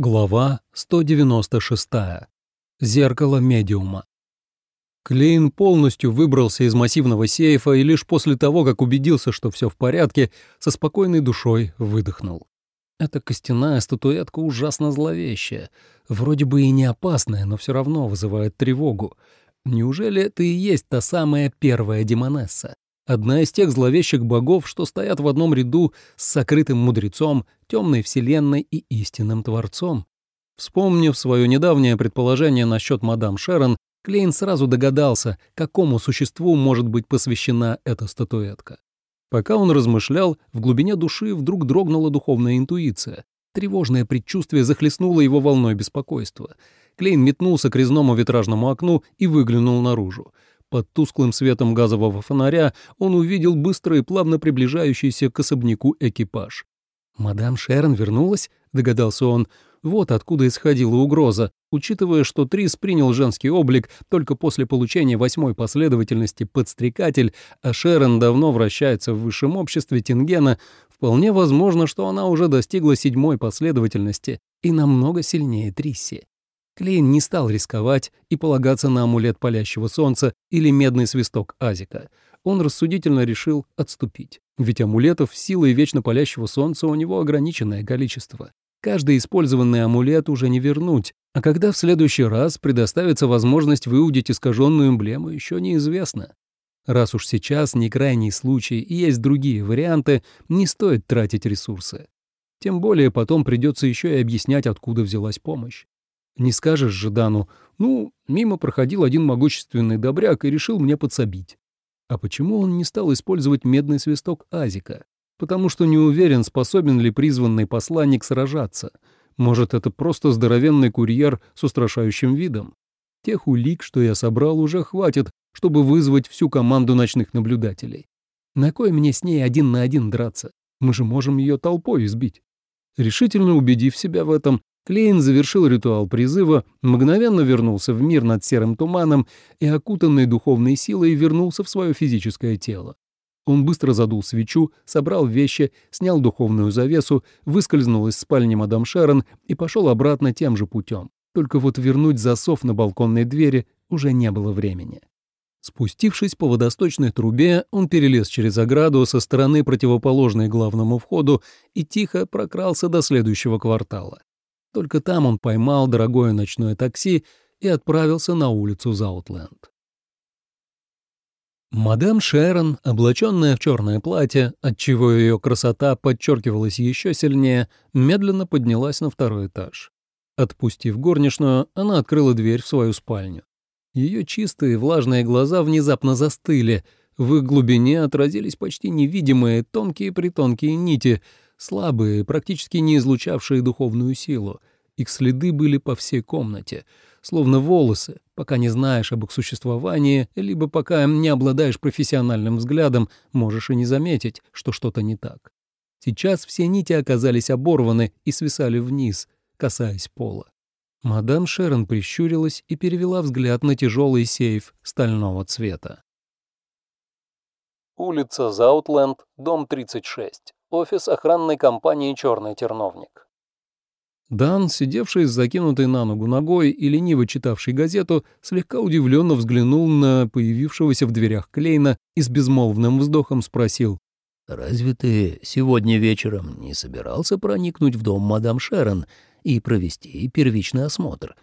Глава 196. Зеркало медиума. Клейн полностью выбрался из массивного сейфа и лишь после того, как убедился, что все в порядке, со спокойной душой выдохнул. Эта костяная статуэтка ужасно зловещая, вроде бы и не опасная, но все равно вызывает тревогу. Неужели это и есть та самая первая демонесса? Одна из тех зловещих богов, что стоят в одном ряду с сокрытым мудрецом, темной вселенной и истинным творцом. Вспомнив свое недавнее предположение насчет мадам Шерон, Клейн сразу догадался, какому существу может быть посвящена эта статуэтка. Пока он размышлял, в глубине души вдруг дрогнула духовная интуиция. Тревожное предчувствие захлестнуло его волной беспокойства. Клейн метнулся к резному витражному окну и выглянул наружу. Под тусклым светом газового фонаря он увидел быстро и плавно приближающийся к особняку экипаж. «Мадам Шерон вернулась?» — догадался он. Вот откуда исходила угроза, учитывая, что Трис принял женский облик только после получения восьмой последовательности подстрекатель, а Шерон давно вращается в высшем обществе Тингена, вполне возможно, что она уже достигла седьмой последовательности и намного сильнее Трисси. Клейн не стал рисковать и полагаться на амулет палящего солнца или медный свисток Азика. Он рассудительно решил отступить. Ведь амулетов силы вечно палящего солнца у него ограниченное количество. Каждый использованный амулет уже не вернуть, а когда в следующий раз предоставится возможность выудить искаженную эмблему, еще неизвестно. Раз уж сейчас не крайний случай и есть другие варианты, не стоит тратить ресурсы. Тем более потом придется еще и объяснять, откуда взялась помощь. Не скажешь же Дану, ну, мимо проходил один могущественный добряк и решил мне подсобить. А почему он не стал использовать медный свисток Азика? Потому что не уверен, способен ли призванный посланник сражаться. Может, это просто здоровенный курьер с устрашающим видом? Тех улик, что я собрал, уже хватит, чтобы вызвать всю команду ночных наблюдателей. На кой мне с ней один на один драться? Мы же можем ее толпой избить. Решительно убедив себя в этом, Клейн завершил ритуал призыва, мгновенно вернулся в мир над серым туманом и, окутанный духовной силой, вернулся в свое физическое тело. Он быстро задул свечу, собрал вещи, снял духовную завесу, выскользнул из спальни мадам Шерон и пошел обратно тем же путем. Только вот вернуть засов на балконной двери уже не было времени. Спустившись по водосточной трубе, он перелез через ограду со стороны противоположной главному входу и тихо прокрался до следующего квартала. Только там он поймал дорогое ночное такси и отправился на улицу Заутленд. Мадам Шерон, облаченная в черное платье, отчего ее красота подчеркивалась еще сильнее, медленно поднялась на второй этаж. Отпустив горничную, она открыла дверь в свою спальню. Ее чистые влажные глаза внезапно застыли, в их глубине отразились почти невидимые тонкие-притонкие нити — слабые, практически не излучавшие духовную силу. Их следы были по всей комнате, словно волосы, пока не знаешь об их существовании, либо пока не обладаешь профессиональным взглядом, можешь и не заметить, что что-то не так. Сейчас все нити оказались оборваны и свисали вниз, касаясь пола. Мадам Шерон прищурилась и перевела взгляд на тяжелый сейф стального цвета. Улица Заутленд, дом 36 офис охранной компании «Черный терновник». Дан, сидевший с закинутой на ногу ногой и лениво читавший газету, слегка удивленно взглянул на появившегося в дверях Клейна и с безмолвным вздохом спросил. «Разве ты сегодня вечером не собирался проникнуть в дом мадам Шерон и провести первичный осмотр?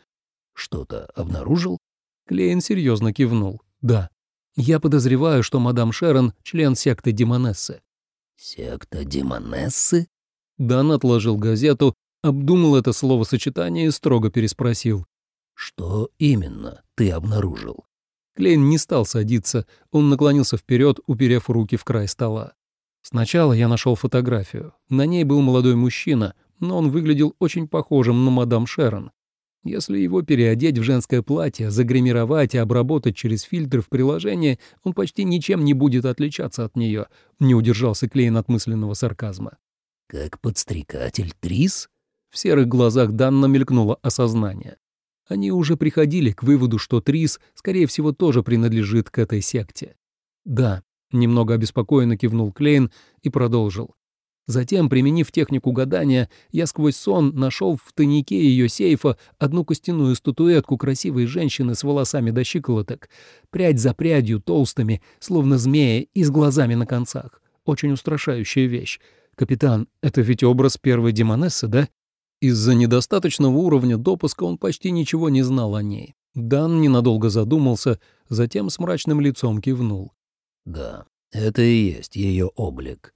Что-то обнаружил?» Клейн серьезно кивнул. «Да. Я подозреваю, что мадам Шерон — член секты Демонессы. «Секта Демонессы?» Дан отложил газету, обдумал это словосочетание и строго переспросил. «Что именно ты обнаружил?» Клейн не стал садиться, он наклонился вперед, уперев руки в край стола. Сначала я нашел фотографию. На ней был молодой мужчина, но он выглядел очень похожим на мадам Шерон. Если его переодеть в женское платье, загримировать и обработать через фильтр в приложении, он почти ничем не будет отличаться от нее, не удержался Клейн от мысленного сарказма. «Как подстрекатель Трис?» В серых глазах Данна мелькнуло осознание. Они уже приходили к выводу, что Трис, скорее всего, тоже принадлежит к этой секте. «Да», — немного обеспокоенно кивнул Клейн и продолжил. Затем, применив технику гадания, я сквозь сон нашел в тайнике ее сейфа одну костяную статуэтку красивой женщины с волосами до щиколоток, прядь за прядью, толстыми, словно змеи и с глазами на концах. Очень устрашающая вещь. Капитан, это ведь образ первой демонессы, да? Из-за недостаточного уровня допуска он почти ничего не знал о ней. Дан ненадолго задумался, затем с мрачным лицом кивнул. «Да, это и есть ее облик».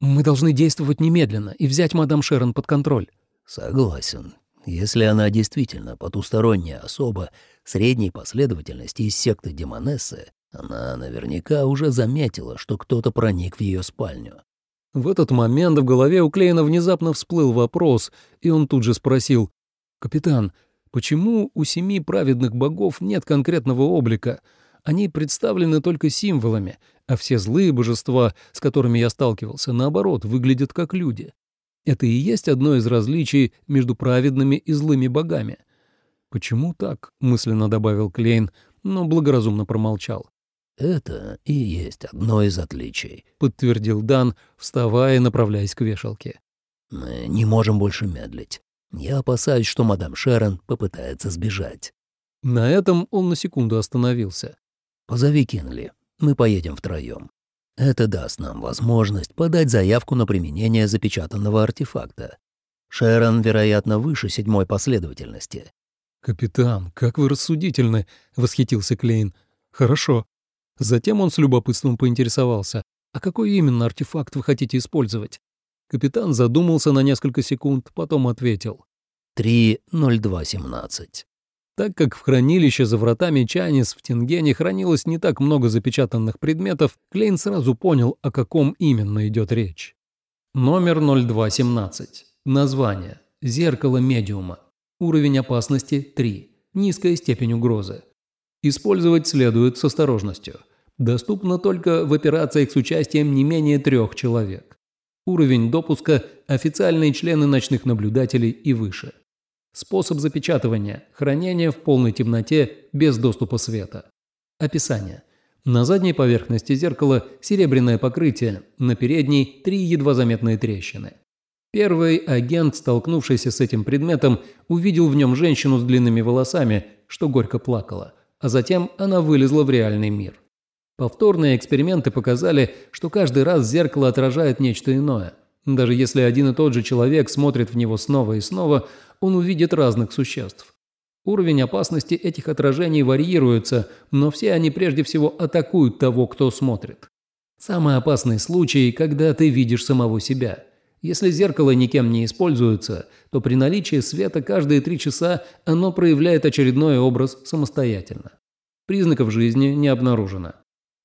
«Мы должны действовать немедленно и взять мадам Шерон под контроль». «Согласен. Если она действительно потусторонняя особа средней последовательности из секты Демонессы, она наверняка уже заметила, что кто-то проник в ее спальню. В этот момент в голове у Клейна внезапно всплыл вопрос, и он тут же спросил, «Капитан, почему у семи праведных богов нет конкретного облика? Они представлены только символами, а все злые божества, с которыми я сталкивался, наоборот, выглядят как люди. Это и есть одно из различий между праведными и злыми богами». «Почему так?» — мысленно добавил Клейн, но благоразумно промолчал. «Это и есть одно из отличий», — подтвердил Дан, вставая и направляясь к вешалке. «Мы не можем больше медлить. Я опасаюсь, что мадам Шерон попытается сбежать». На этом он на секунду остановился. «Позови Кинли. Мы поедем втроем. Это даст нам возможность подать заявку на применение запечатанного артефакта. Шерон, вероятно, выше седьмой последовательности». «Капитан, как вы рассудительны!» — восхитился Клейн. «Хорошо. Затем он с любопытством поинтересовался, а какой именно артефакт вы хотите использовать? Капитан задумался на несколько секунд, потом ответил. 3.02.17. Так как в хранилище за вратами Чанис в Тингене хранилось не так много запечатанных предметов, Клейн сразу понял, о каком именно идет речь. Номер 0217. Название. Зеркало медиума. Уровень опасности 3. Низкая степень угрозы. Использовать следует с осторожностью доступно только в операциях с участием не менее трех человек. Уровень допуска – официальные члены ночных наблюдателей и выше. Способ запечатывания – хранение в полной темноте без доступа света. Описание. На задней поверхности зеркала серебряное покрытие, на передней – три едва заметные трещины. Первый агент, столкнувшийся с этим предметом, увидел в нем женщину с длинными волосами, что горько плакала, а затем она вылезла в реальный мир. Повторные эксперименты показали, что каждый раз зеркало отражает нечто иное. Даже если один и тот же человек смотрит в него снова и снова, он увидит разных существ. Уровень опасности этих отражений варьируется, но все они прежде всего атакуют того, кто смотрит. Самый опасный случай, когда ты видишь самого себя. Если зеркало никем не используется, то при наличии света каждые три часа оно проявляет очередной образ самостоятельно. Признаков жизни не обнаружено.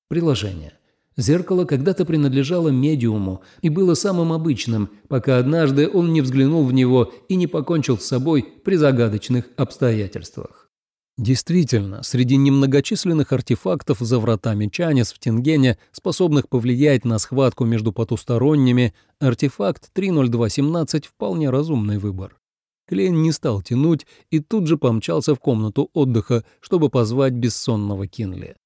Приложение. Зеркало когда-то принадлежало медиуму и было самым обычным, пока однажды он не взглянул в него и не покончил с собой при загадочных обстоятельствах. Действительно, среди немногочисленных артефактов за вратами Чанис в Тингене, способных повлиять на схватку между потусторонними, артефакт 30217 вполне разумный выбор. Клейн не стал тянуть и тут же помчался в комнату отдыха, чтобы позвать бессонного Кинли.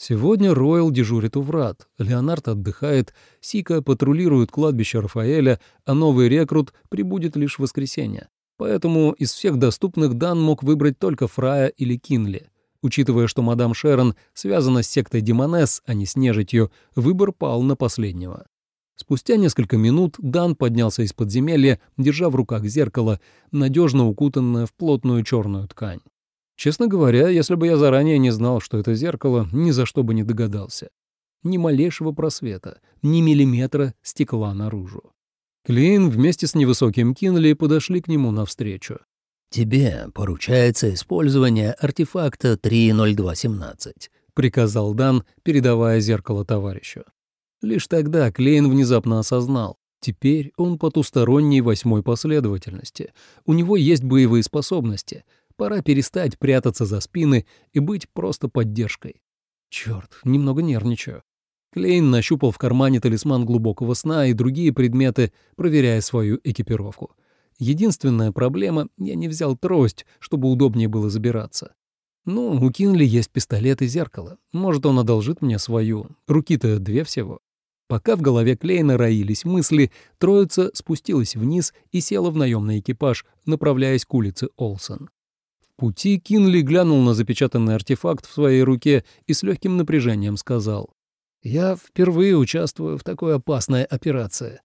Сегодня Ройл дежурит у врат, Леонард отдыхает, Сика патрулирует кладбище Рафаэля, а новый рекрут прибудет лишь в воскресенье. Поэтому из всех доступных Дан мог выбрать только Фрая или Кинли. Учитывая, что мадам Шерон связана с сектой Демонес, а не с нежитью, выбор пал на последнего. Спустя несколько минут Дан поднялся из подземелья, держа в руках зеркало, надежно укутанное в плотную черную ткань. Честно говоря, если бы я заранее не знал, что это зеркало, ни за что бы не догадался. Ни малейшего просвета, ни миллиметра стекла наружу. Клейн вместе с невысоким Кинли подошли к нему навстречу. «Тебе поручается использование артефакта 30217», — приказал Дан, передавая зеркало товарищу. Лишь тогда Клейн внезапно осознал. Теперь он потусторонней восьмой последовательности. У него есть боевые способности — Пора перестать прятаться за спины и быть просто поддержкой. Черт, немного нервничаю. Клейн нащупал в кармане талисман глубокого сна и другие предметы, проверяя свою экипировку. Единственная проблема — я не взял трость, чтобы удобнее было забираться. Ну, у Кинли есть пистолет и зеркало. Может, он одолжит мне свою. Руки-то две всего. Пока в голове Клейна роились мысли, троица спустилась вниз и села в наемный экипаж, направляясь к улице Олсон. Пути Кинли глянул на запечатанный артефакт в своей руке и с легким напряжением сказал. «Я впервые участвую в такой опасной операции.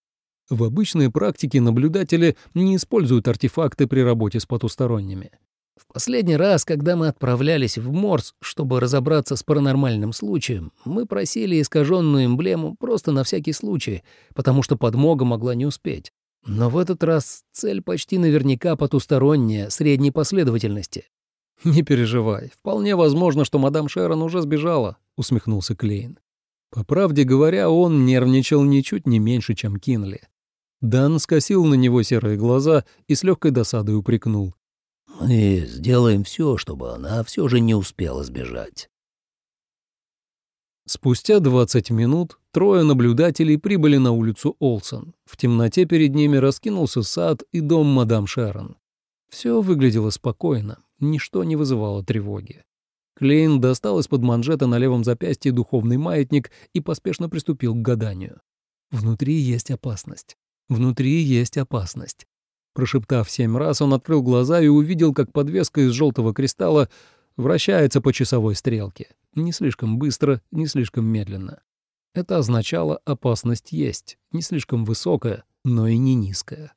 В обычной практике наблюдатели не используют артефакты при работе с потусторонними. В последний раз, когда мы отправлялись в Морс, чтобы разобраться с паранормальным случаем, мы просили искаженную эмблему просто на всякий случай, потому что подмога могла не успеть. Но в этот раз цель почти наверняка потусторонняя, средней последовательности. «Не переживай, вполне возможно, что мадам Шерон уже сбежала», — усмехнулся Клейн. По правде говоря, он нервничал ничуть не меньше, чем Кинли. Дан скосил на него серые глаза и с легкой досадой упрекнул. Мы сделаем все, чтобы она все же не успела сбежать. Спустя 20 минут трое наблюдателей прибыли на улицу Олсон. В темноте перед ними раскинулся сад и дом мадам Шерон. Все выглядело спокойно, ничто не вызывало тревоги. Клейн достал из-под манжета на левом запястье духовный маятник и поспешно приступил к гаданию. Внутри есть опасность. Внутри есть опасность. Прошептав семь раз, он открыл глаза и увидел, как подвеска из желтого кристалла вращается по часовой стрелке. Не слишком быстро, не слишком медленно. Это означало, опасность есть, не слишком высокая, но и не низкая.